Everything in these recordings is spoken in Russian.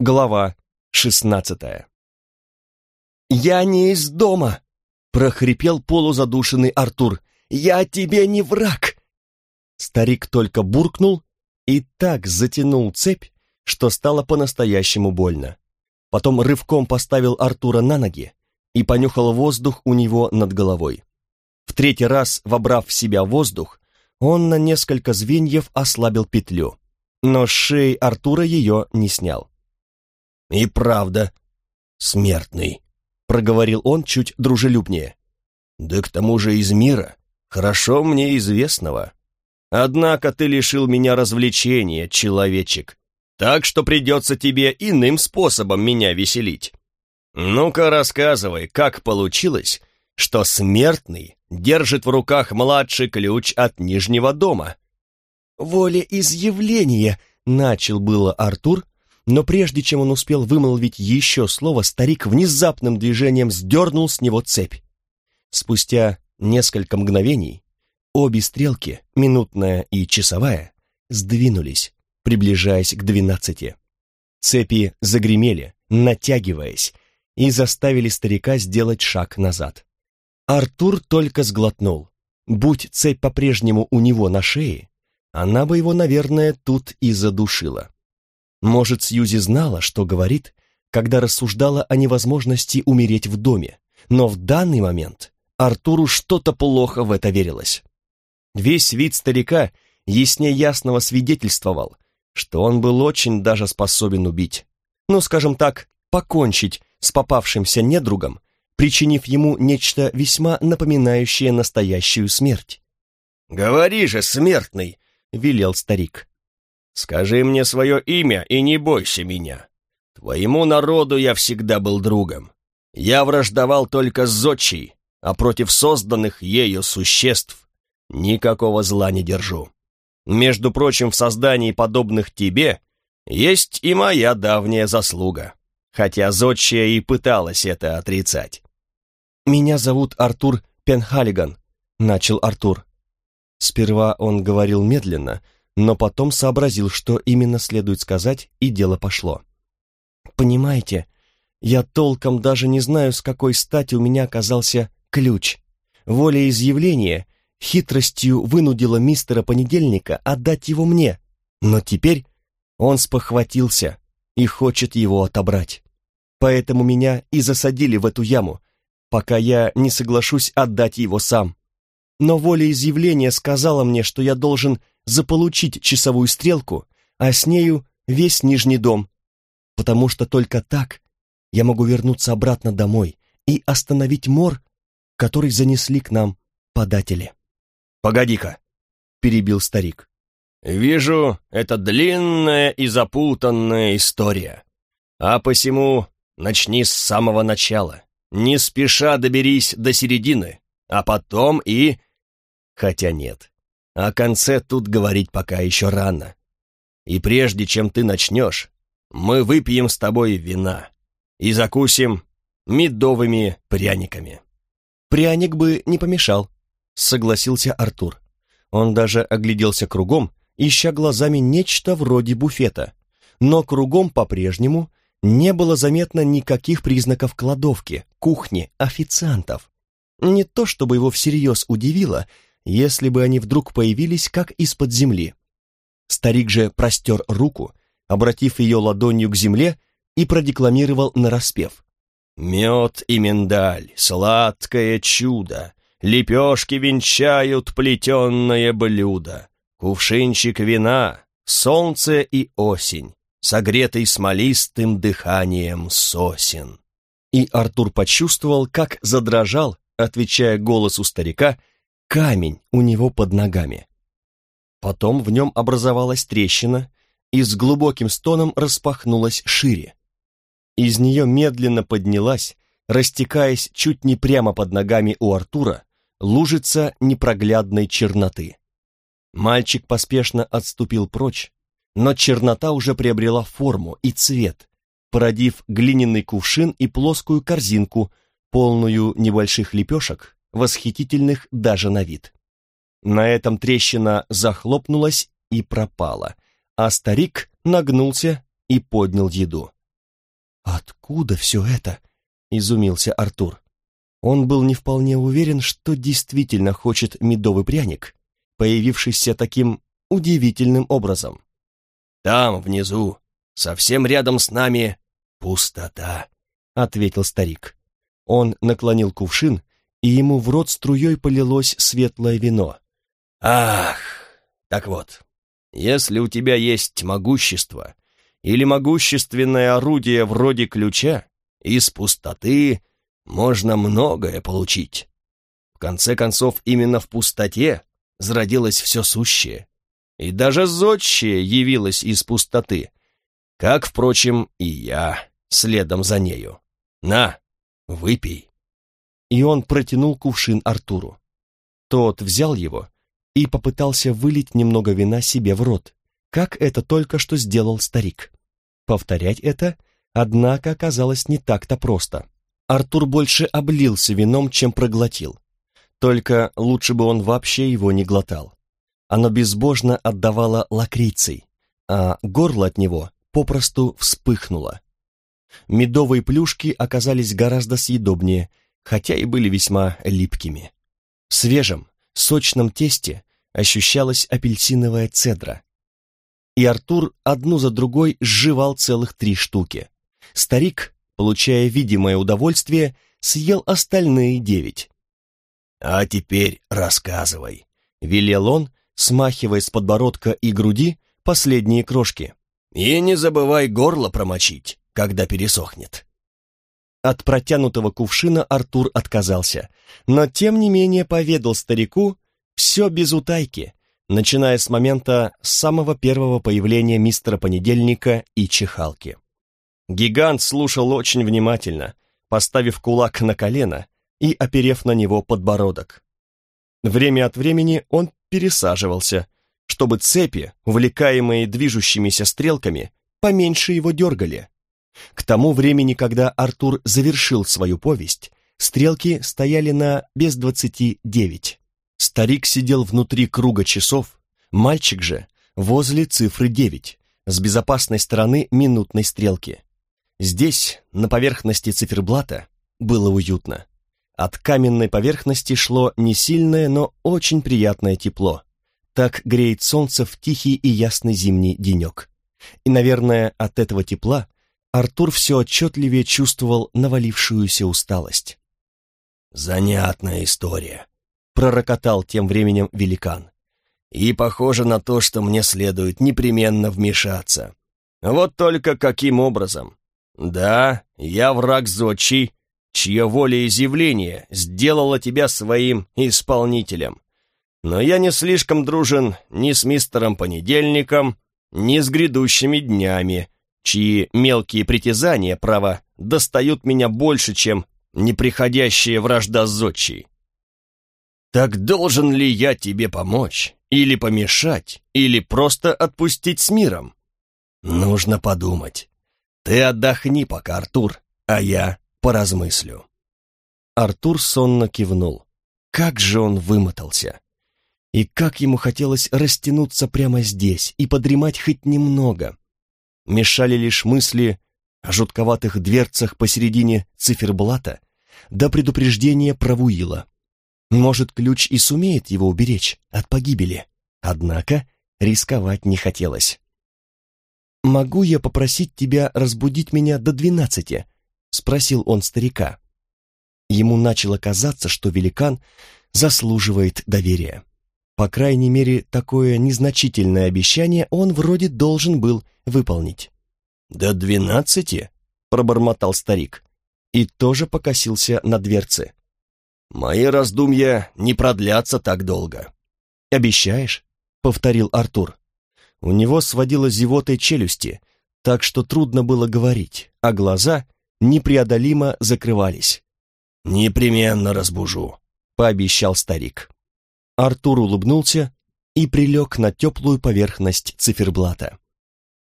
Глава шестнадцатая «Я не из дома!» — прохрипел полузадушенный Артур. «Я тебе не враг!» Старик только буркнул и так затянул цепь, что стало по-настоящему больно. Потом рывком поставил Артура на ноги и понюхал воздух у него над головой. В третий раз, вобрав в себя воздух, он на несколько звеньев ослабил петлю, но с шеи Артура ее не снял. «И правда, смертный», — проговорил он чуть дружелюбнее. «Да к тому же из мира, хорошо мне известного. Однако ты лишил меня развлечения, человечек, так что придется тебе иным способом меня веселить. Ну-ка рассказывай, как получилось, что смертный держит в руках младший ключ от Нижнего дома?» «Волеизъявление», — начал было Артур, но прежде чем он успел вымолвить еще слово, старик внезапным движением сдернул с него цепь. Спустя несколько мгновений обе стрелки, минутная и часовая, сдвинулись, приближаясь к двенадцати. Цепи загремели, натягиваясь, и заставили старика сделать шаг назад. Артур только сглотнул. Будь цепь по-прежнему у него на шее, она бы его, наверное, тут и задушила. Может, Сьюзи знала, что говорит, когда рассуждала о невозможности умереть в доме, но в данный момент Артуру что-то плохо в это верилось. Весь вид старика яснее ясного свидетельствовал, что он был очень даже способен убить. Ну, скажем так, покончить с попавшимся недругом, причинив ему нечто весьма напоминающее настоящую смерть. «Говори же, смертный!» — велел старик. Скажи мне свое имя и не бойся меня. Твоему народу я всегда был другом. Я враждовал только с Зодчей, а против созданных ею существ никакого зла не держу. Между прочим, в создании подобных тебе есть и моя давняя заслуга, хотя Зодчая и пыталась это отрицать. «Меня зовут Артур Пенхалиган», — начал Артур. Сперва он говорил медленно, — но потом сообразил, что именно следует сказать, и дело пошло. «Понимаете, я толком даже не знаю, с какой стати у меня оказался ключ. Волеизъявление хитростью вынудило мистера Понедельника отдать его мне, но теперь он спохватился и хочет его отобрать. Поэтому меня и засадили в эту яму, пока я не соглашусь отдать его сам. Но волеизъявление сказала мне, что я должен заполучить часовую стрелку, а с нею весь Нижний дом, потому что только так я могу вернуться обратно домой и остановить мор, который занесли к нам податели. «Погоди-ка», — перебил старик. «Вижу, это длинная и запутанная история. А посему начни с самого начала. Не спеша доберись до середины, а потом и...» Хотя нет, о конце тут говорить пока еще рано. И прежде чем ты начнешь, мы выпьем с тобой вина и закусим медовыми пряниками». «Пряник бы не помешал», — согласился Артур. Он даже огляделся кругом, ища глазами нечто вроде буфета. Но кругом по-прежнему не было заметно никаких признаков кладовки, кухни, официантов. Не то чтобы его всерьез удивило, если бы они вдруг появились как из-под земли. Старик же простер руку, обратив ее ладонью к земле, и продекламировал нараспев. «Мед и миндаль, сладкое чудо, лепешки венчают плетенное блюдо, кувшинчик вина, солнце и осень, согретый смолистым дыханием сосен». И Артур почувствовал, как задрожал, отвечая голосу старика, камень у него под ногами. Потом в нем образовалась трещина и с глубоким стоном распахнулась шире. Из нее медленно поднялась, растекаясь чуть не прямо под ногами у Артура, лужица непроглядной черноты. Мальчик поспешно отступил прочь, но чернота уже приобрела форму и цвет, породив глиняный кувшин и плоскую корзинку, полную небольших лепешек, восхитительных даже на вид. На этом трещина захлопнулась и пропала, а старик нагнулся и поднял еду. «Откуда все это?» — изумился Артур. Он был не вполне уверен, что действительно хочет медовый пряник, появившийся таким удивительным образом. «Там, внизу, совсем рядом с нами, пустота», — ответил старик. Он наклонил кувшин, и ему в рот струей полилось светлое вино. «Ах, так вот, если у тебя есть могущество или могущественное орудие вроде ключа, из пустоты можно многое получить. В конце концов, именно в пустоте зародилось все сущее, и даже зодчее явилось из пустоты, как, впрочем, и я следом за нею. На, выпей. И он протянул кувшин Артуру. Тот взял его и попытался вылить немного вина себе в рот, как это только что сделал старик. Повторять это, однако, оказалось не так-то просто. Артур больше облился вином, чем проглотил. Только лучше бы он вообще его не глотал. Оно безбожно отдавало лакрицей, а горло от него попросту вспыхнуло. Медовые плюшки оказались гораздо съедобнее, хотя и были весьма липкими. В свежем, сочном тесте ощущалась апельсиновая цедра. И Артур одну за другой сживал целых три штуки. Старик, получая видимое удовольствие, съел остальные девять. «А теперь рассказывай», — велел он, смахивая с подбородка и груди последние крошки. «И не забывай горло промочить, когда пересохнет». От протянутого кувшина Артур отказался, но тем не менее поведал старику все без утайки, начиная с момента самого первого появления мистера Понедельника и Чехалки. Гигант слушал очень внимательно, поставив кулак на колено и оперев на него подбородок. Время от времени он пересаживался, чтобы цепи, увлекаемые движущимися стрелками, поменьше его дергали. К тому времени, когда Артур завершил свою повесть, стрелки стояли на без двадцати девять. Старик сидел внутри круга часов, мальчик же возле цифры девять, с безопасной стороны минутной стрелки. Здесь, на поверхности циферблата, было уютно. От каменной поверхности шло не сильное, но очень приятное тепло. Так греет солнце в тихий и ясный зимний денек. И, наверное, от этого тепла Артур все отчетливее чувствовал навалившуюся усталость. «Занятная история», — пророкотал тем временем великан. «И похоже на то, что мне следует непременно вмешаться. Вот только каким образом? Да, я враг зодчий, чье волеизъявление сделало тебя своим исполнителем. Но я не слишком дружен ни с мистером Понедельником, ни с грядущими днями, чьи мелкие притязания, право, достают меня больше, чем неприходящая вражда зодчий. Так должен ли я тебе помочь, или помешать, или просто отпустить с миром? Нужно подумать. Ты отдохни пока, Артур, а я поразмыслю». Артур сонно кивнул. Как же он вымотался! И как ему хотелось растянуться прямо здесь и подремать хоть немного. Мешали лишь мысли о жутковатых дверцах посередине циферблата до предупреждения Правуила. Может, ключ и сумеет его уберечь от погибели. Однако рисковать не хотелось. «Могу я попросить тебя разбудить меня до двенадцати?» — спросил он старика. Ему начало казаться, что великан заслуживает доверия. По крайней мере, такое незначительное обещание он вроде должен был выполнить. «До двенадцати?» — пробормотал старик и тоже покосился на дверцы. «Мои раздумья не продлятся так долго». «Обещаешь?» — повторил Артур. У него сводило зевотой челюсти, так что трудно было говорить, а глаза непреодолимо закрывались. «Непременно разбужу», — пообещал старик. Артур улыбнулся и прилег на теплую поверхность циферблата.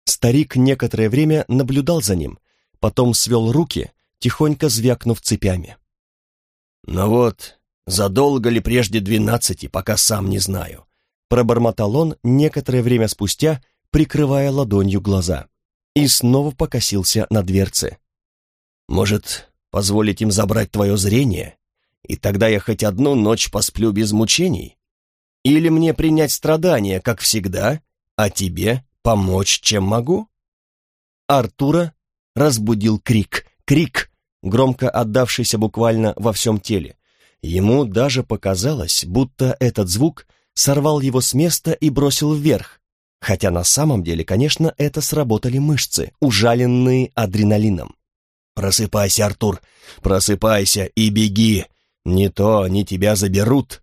Старик некоторое время наблюдал за ним, потом свел руки, тихонько звякнув цепями. «Ну вот, задолго ли прежде двенадцати, пока сам не знаю», пробормотал он некоторое время спустя, прикрывая ладонью глаза, и снова покосился на дверцы. Может, позволить им забрать твое зрение? И тогда я хоть одну ночь посплю без мучений? Или мне принять страдания, как всегда, а тебе помочь, чем могу?» Артура разбудил крик. Крик, громко отдавшийся буквально во всем теле. Ему даже показалось, будто этот звук сорвал его с места и бросил вверх, хотя на самом деле, конечно, это сработали мышцы, ужаленные адреналином. «Просыпайся, Артур, просыпайся и беги! Не то они тебя заберут!»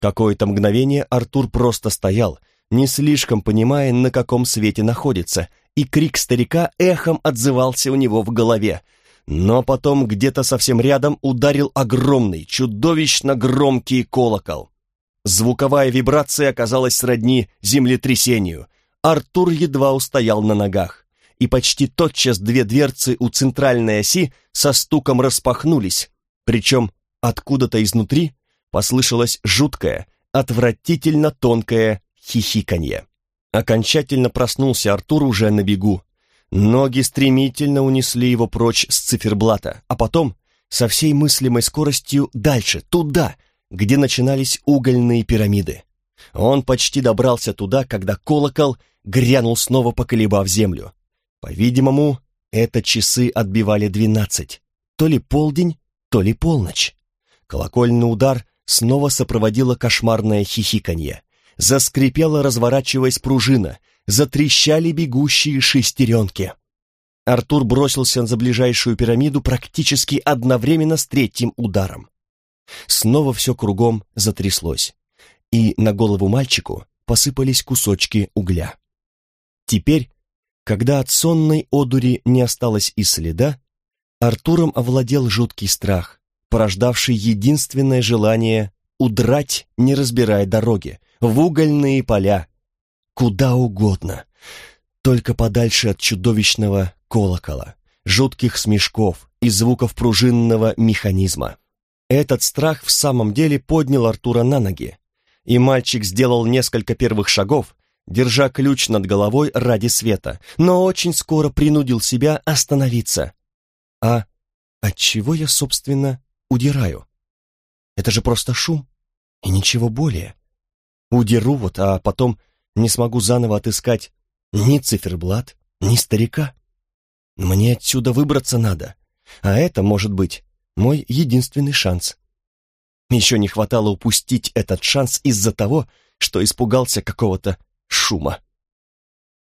Какое-то мгновение Артур просто стоял, не слишком понимая, на каком свете находится, и крик старика эхом отзывался у него в голове. Но потом где-то совсем рядом ударил огромный, чудовищно громкий колокол. Звуковая вибрация оказалась сродни землетрясению. Артур едва устоял на ногах, и почти тотчас две дверцы у центральной оси со стуком распахнулись, причем откуда-то изнутри послышалось жуткое, отвратительно тонкое хихиканье. Окончательно проснулся Артур уже на бегу. Ноги стремительно унесли его прочь с циферблата, а потом со всей мыслимой скоростью дальше, туда, где начинались угольные пирамиды. Он почти добрался туда, когда колокол грянул снова, поколебав землю. По-видимому, это часы отбивали двенадцать, то ли полдень, то ли полночь. Колокольный удар снова сопроводило кошмарное хихиканье. Заскрипела, разворачиваясь пружина, затрещали бегущие шестеренки. Артур бросился за ближайшую пирамиду практически одновременно с третьим ударом. Снова все кругом затряслось, и на голову мальчику посыпались кусочки угля. Теперь, когда от сонной одури не осталось и следа, Артуром овладел жуткий страх, порождавший единственное желание удрать, не разбирая дороги, в угольные поля, куда угодно, только подальше от чудовищного колокола, жутких смешков и звуков пружинного механизма. Этот страх в самом деле поднял Артура на ноги, и мальчик сделал несколько первых шагов, держа ключ над головой ради света, но очень скоро принудил себя остановиться. А от чего я, собственно, удираю? Это же просто шум и ничего более. Удеру вот, а потом не смогу заново отыскать ни циферблат, ни старика. Мне отсюда выбраться надо, а это, может быть, мой единственный шанс. Еще не хватало упустить этот шанс из-за того, что испугался какого-то шума.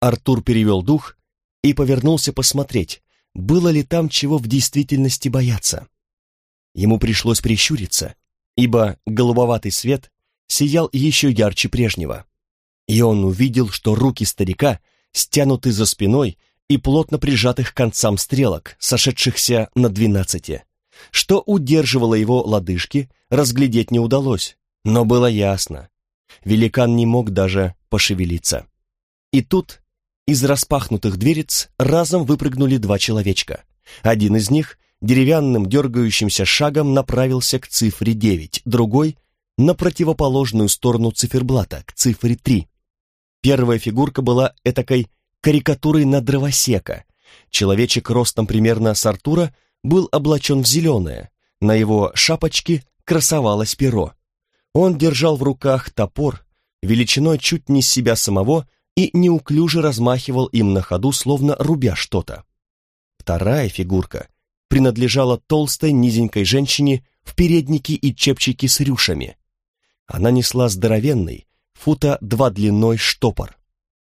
Артур перевел дух и повернулся посмотреть, было ли там чего в действительности бояться. Ему пришлось прищуриться, ибо голубоватый свет сиял еще ярче прежнего. И он увидел, что руки старика стянуты за спиной и плотно прижаты к концам стрелок, сошедшихся на двенадцати. Что удерживало его лодыжки, разглядеть не удалось, но было ясно. Великан не мог даже пошевелиться. И тут из распахнутых дверец разом выпрыгнули два человечка. Один из них деревянным дергающимся шагом направился к цифре девять, другой на противоположную сторону циферблата, к цифре 3. Первая фигурка была этакой карикатурой на дровосека. Человечек ростом примерно с Артура был облачен в зеленое, на его шапочке красовалось перо. Он держал в руках топор, величиной чуть не себя самого, и неуклюже размахивал им на ходу, словно рубя что-то. Вторая фигурка принадлежала толстой низенькой женщине в переднике и чепчике с рюшами. Она несла здоровенный, фута два длиной штопор,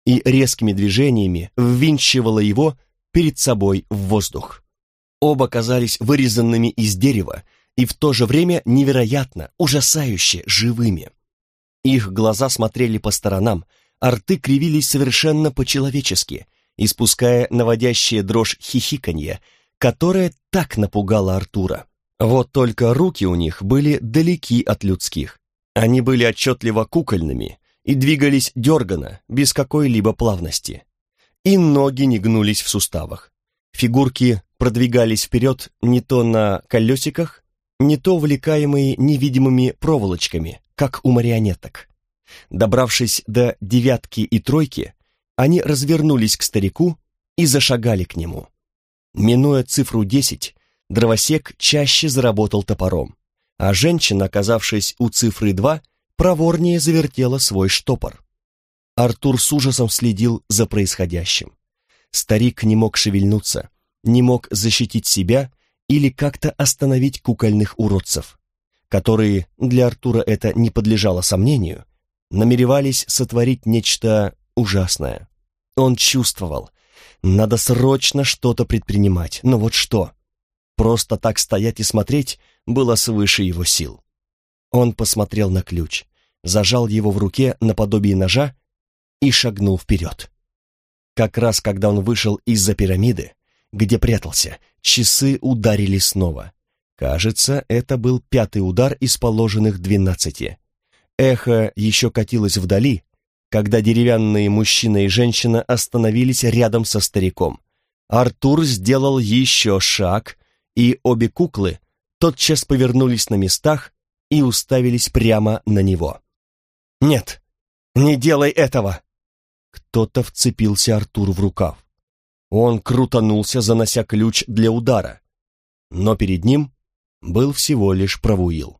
и резкими движениями ввинчивала его перед собой в воздух. Оба казались вырезанными из дерева и в то же время невероятно, ужасающе живыми. Их глаза смотрели по сторонам, а рты кривились совершенно по-человечески, испуская наводящее дрожь хихиканье, которое так напугало Артура. Вот только руки у них были далеки от людских, они были отчетливо кукольными и двигались дерганно, без какой-либо плавности. И ноги не гнулись в суставах. Фигурки продвигались вперед не то на колесиках, не то увлекаемые невидимыми проволочками, как у марионеток. Добравшись до девятки и тройки, они развернулись к старику и зашагали к нему. Минуя цифру десять, дровосек чаще заработал топором, а женщина, оказавшись у цифры 2, проворнее завертела свой штопор. Артур с ужасом следил за происходящим. Старик не мог шевельнуться, не мог защитить себя или как-то остановить кукольных уродцев, которые, для Артура это не подлежало сомнению, намеревались сотворить нечто ужасное. Он чувствовал, надо срочно что-то предпринимать, но вот что? Просто так стоять и смотреть было свыше его сил. Он посмотрел на ключ, зажал его в руке наподобие ножа и шагнул вперед. Как раз когда он вышел из-за пирамиды, где прятался, часы ударили снова. Кажется, это был пятый удар из положенных двенадцати. Эхо еще катилось вдали, когда деревянные мужчина и женщина остановились рядом со стариком. Артур сделал еще шаг, и обе куклы тотчас повернулись на местах и уставились прямо на него. «Нет, не делай этого!» Кто-то вцепился Артуру в рукав. Он крутанулся, занося ключ для удара. Но перед ним был всего лишь Правуил.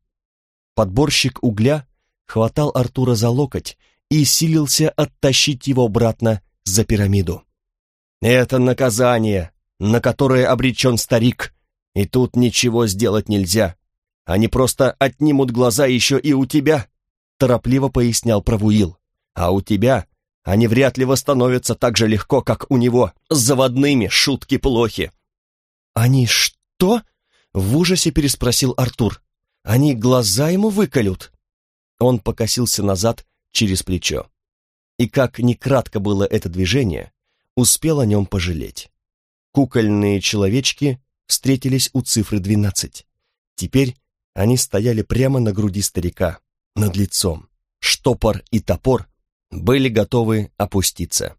Подборщик угля хватал Артура за локоть и силился оттащить его обратно за пирамиду. «Это наказание, на которое обречен старик, и тут ничего сделать нельзя. Они просто отнимут глаза еще и у тебя», торопливо пояснял Правуил. «А у тебя они вряд ли восстановятся так же легко, как у него. С заводными шутки плохи». «Они что?» — в ужасе переспросил Артур. «Они глаза ему выколют?» Он покосился назад через плечо. И как ни кратко было это движение, успел о нем пожалеть. Кукольные человечки встретились у цифры двенадцать. Теперь они стояли прямо на груди старика, над лицом. Штопор и топор были готовы опуститься.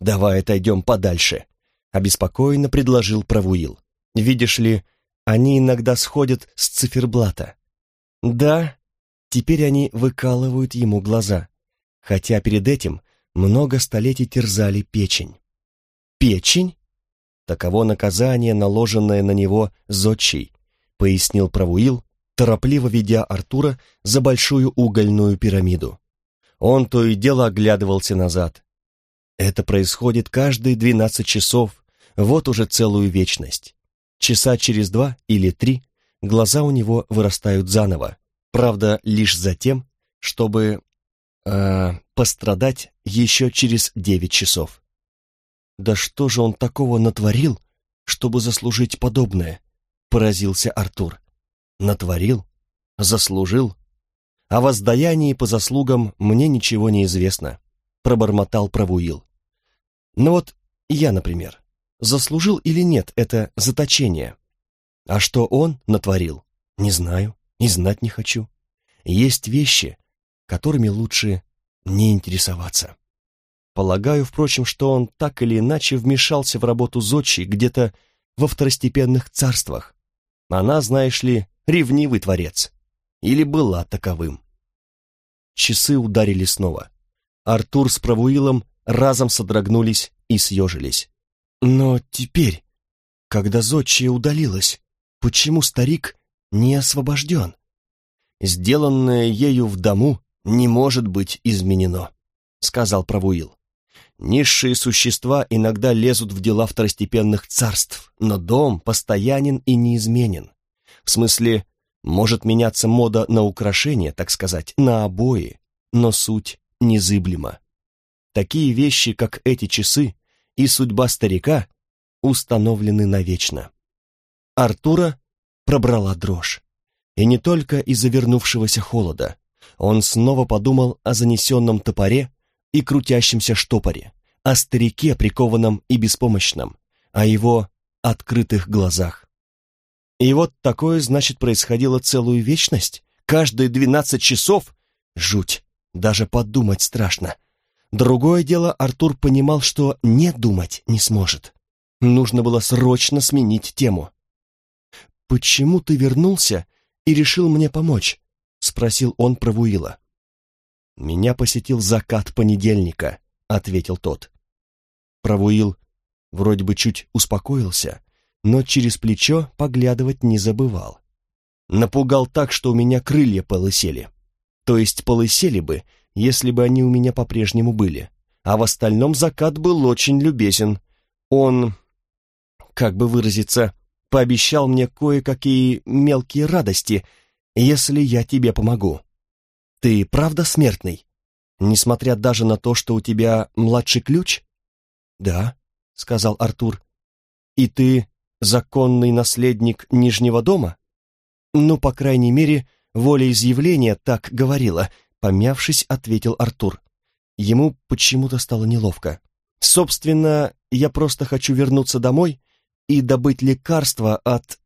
«Давай отойдем подальше», — обеспокоенно предложил Правуил. «Видишь ли, они иногда сходят с циферблата». «Да, теперь они выкалывают ему глаза, хотя перед этим много столетий терзали печень». «Печень?» Таково наказание, наложенное на него зодчий, пояснил Правуил, торопливо ведя Артура за большую угольную пирамиду. Он то и дело оглядывался назад. Это происходит каждые двенадцать часов, вот уже целую вечность. Часа через два или три глаза у него вырастают заново, правда, лишь за тем, чтобы э, пострадать еще через девять часов. Да что же он такого натворил, чтобы заслужить подобное? Поразился Артур. Натворил? Заслужил? О воздаянии по заслугам мне ничего не известно, пробормотал Правуил. Ну вот я, например, заслужил или нет это заточение? А что он натворил? Не знаю и знать не хочу. Есть вещи, которыми лучше не интересоваться. Полагаю, впрочем, что он так или иначе вмешался в работу Зодчи где-то во второстепенных царствах. Она, знаешь ли, ревнивый творец или была таковым. Часы ударили снова. Артур с Правуилом разом содрогнулись и съежились. Но теперь, когда зодчая удалилась, почему старик не освобожден? Сделанное ею в дому не может быть изменено, сказал Правуил. Низшие существа иногда лезут в дела второстепенных царств, но дом постоянен и неизменен. В смысле, может меняться мода на украшения, так сказать, на обои, но суть незыблема. Такие вещи, как эти часы и судьба старика, установлены навечно. Артура пробрала дрожь. И не только из-за вернувшегося холода. Он снова подумал о занесенном топоре и крутящемся штопоре, о старике, прикованном и беспомощном, о его открытых глазах. И вот такое, значит, происходило целую вечность? Каждые двенадцать часов? Жуть! Даже подумать страшно. Другое дело, Артур понимал, что не думать не сможет. Нужно было срочно сменить тему. «Почему ты вернулся и решил мне помочь?» — спросил он про Вуила. «Меня посетил закат понедельника», — ответил тот. Правуил вроде бы чуть успокоился, но через плечо поглядывать не забывал. Напугал так, что у меня крылья полысели. То есть полысели бы, если бы они у меня по-прежнему были. А в остальном закат был очень любезен. Он, как бы выразиться, пообещал мне кое-какие мелкие радости, если я тебе помогу. Ты правда смертный? Несмотря даже на то, что у тебя младший ключ? Да, сказал Артур. И ты законный наследник Нижнего дома? Ну, по крайней мере, волеизъявление так говорила, помявшись, ответил Артур. Ему почему-то стало неловко. Собственно, я просто хочу вернуться домой и добыть лекарство от...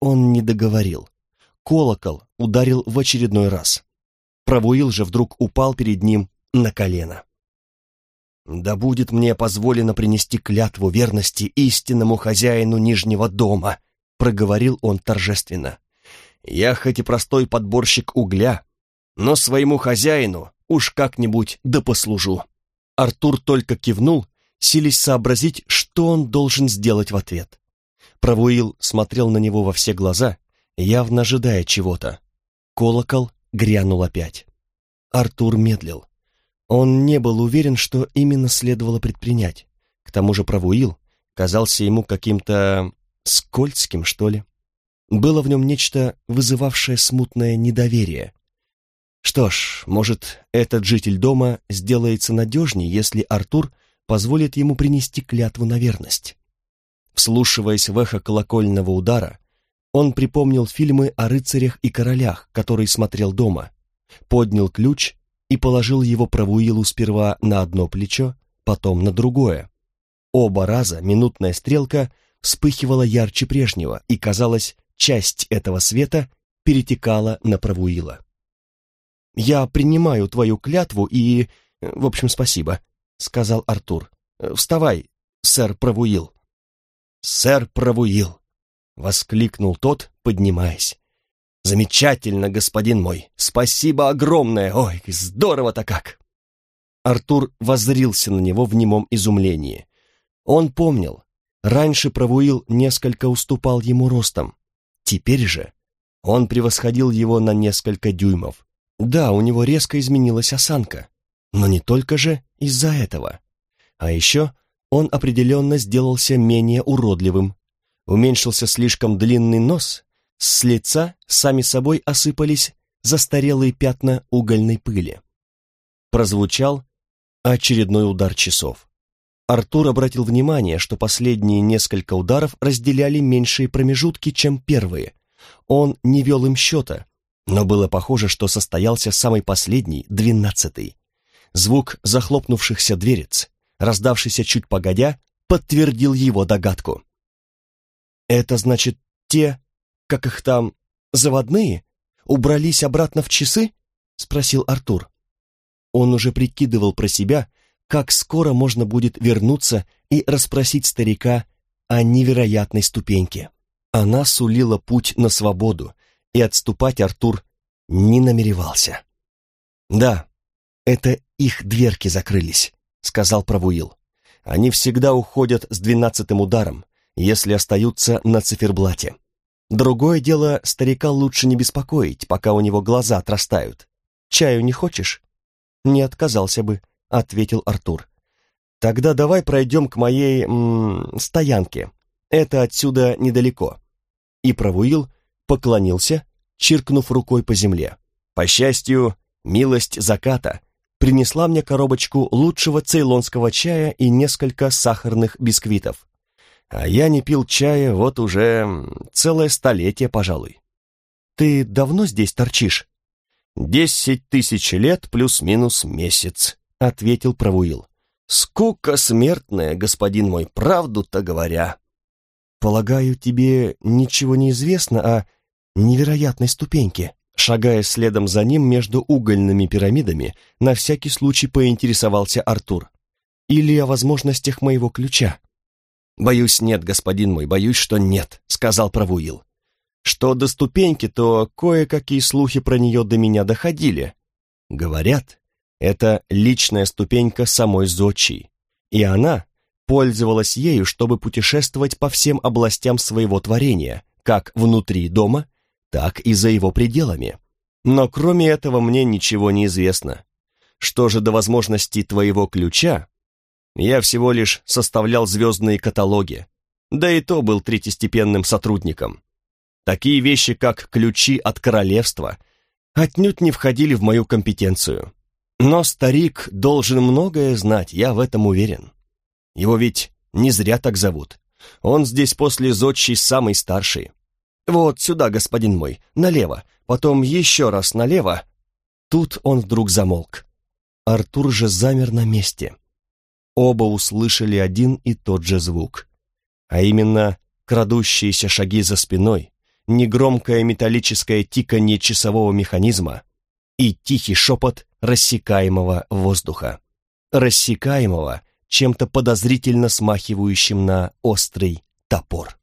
Он не договорил. Колокол ударил в очередной раз. Правуил же вдруг упал перед ним на колено. «Да будет мне позволено принести клятву верности истинному хозяину Нижнего дома», проговорил он торжественно. «Я хоть и простой подборщик угля, но своему хозяину уж как-нибудь да послужу». Артур только кивнул, сились сообразить, что он должен сделать в ответ. Правуил смотрел на него во все глаза, явно ожидая чего-то. Колокол грянул опять. Артур медлил. Он не был уверен, что именно следовало предпринять. К тому же Правуил казался ему каким-то скользким, что ли. Было в нем нечто, вызывавшее смутное недоверие. Что ж, может, этот житель дома сделается надежнее, если Артур позволит ему принести клятву на верность. Вслушиваясь в эхо колокольного удара, он припомнил фильмы о рыцарях и королях, которые смотрел дома, поднял ключ и положил его Правуилу сперва на одно плечо, потом на другое. Оба раза минутная стрелка вспыхивала ярче прежнего, и, казалось, часть этого света перетекала на Правуила. «Я принимаю твою клятву и... В общем, спасибо», — сказал Артур. «Вставай, сэр Правуил». «Сэр Правуил», — воскликнул тот, поднимаясь. «Замечательно, господин мой! Спасибо огромное! Ой, здорово-то как!» Артур воззрился на него в немом изумлении. Он помнил, раньше Правуил несколько уступал ему ростом. Теперь же он превосходил его на несколько дюймов. Да, у него резко изменилась осанка, но не только же из-за этого. А еще он определенно сделался менее уродливым. Уменьшился слишком длинный нос с лица сами собой осыпались застарелые пятна угольной пыли. Прозвучал очередной удар часов. Артур обратил внимание, что последние несколько ударов разделяли меньшие промежутки, чем первые. Он не вел им счета, но было похоже, что состоялся самый последний, двенадцатый. Звук захлопнувшихся дверец, раздавшийся чуть погодя, подтвердил его догадку. «Это значит, те, как их там, заводные, убрались обратно в часы?» — спросил Артур. Он уже прикидывал про себя, как скоро можно будет вернуться и расспросить старика о невероятной ступеньке. Она сулила путь на свободу, и отступать Артур не намеревался. «Да, это их дверки закрылись», — сказал Правуил. «Они всегда уходят с двенадцатым ударом, если остаются на циферблате. Другое дело, старика лучше не беспокоить, пока у него глаза отрастают. Чаю не хочешь? Не отказался бы, ответил Артур. Тогда давай пройдем к моей м -м, стоянке. Это отсюда недалеко. И Правуил поклонился, чиркнув рукой по земле. По счастью, милость заката принесла мне коробочку лучшего цейлонского чая и несколько сахарных бисквитов а я не пил чая вот уже целое столетие, пожалуй. Ты давно здесь торчишь? Десять тысяч лет плюс-минус месяц, ответил Правуил. Скука смертная, господин мой, правду-то говоря. Полагаю, тебе ничего не известно о невероятной ступеньке. Шагая следом за ним между угольными пирамидами, на всякий случай поинтересовался Артур. Или о возможностях моего ключа. «Боюсь, нет, господин мой, боюсь, что нет», — сказал Правуил. «Что до ступеньки, то кое-какие слухи про нее до меня доходили. Говорят, это личная ступенька самой Зодчей, и она пользовалась ею, чтобы путешествовать по всем областям своего творения, как внутри дома, так и за его пределами. Но кроме этого мне ничего не известно. Что же до возможности твоего ключа, я всего лишь составлял звездные каталоги, да и то был третьестепенным сотрудником. Такие вещи, как ключи от королевства, отнюдь не входили в мою компетенцию. Но старик должен многое знать, я в этом уверен. Его ведь не зря так зовут. Он здесь после зодчий самый старший. Вот сюда, господин мой, налево, потом еще раз налево. Тут он вдруг замолк. Артур же замер на месте. Оба услышали один и тот же звук. А именно крадущиеся шаги за спиной, негромкое металлическое тиканье часового механизма и тихий шепот рассекаемого воздуха. Рассекаемого чем-то подозрительно смахивающим на острый топор.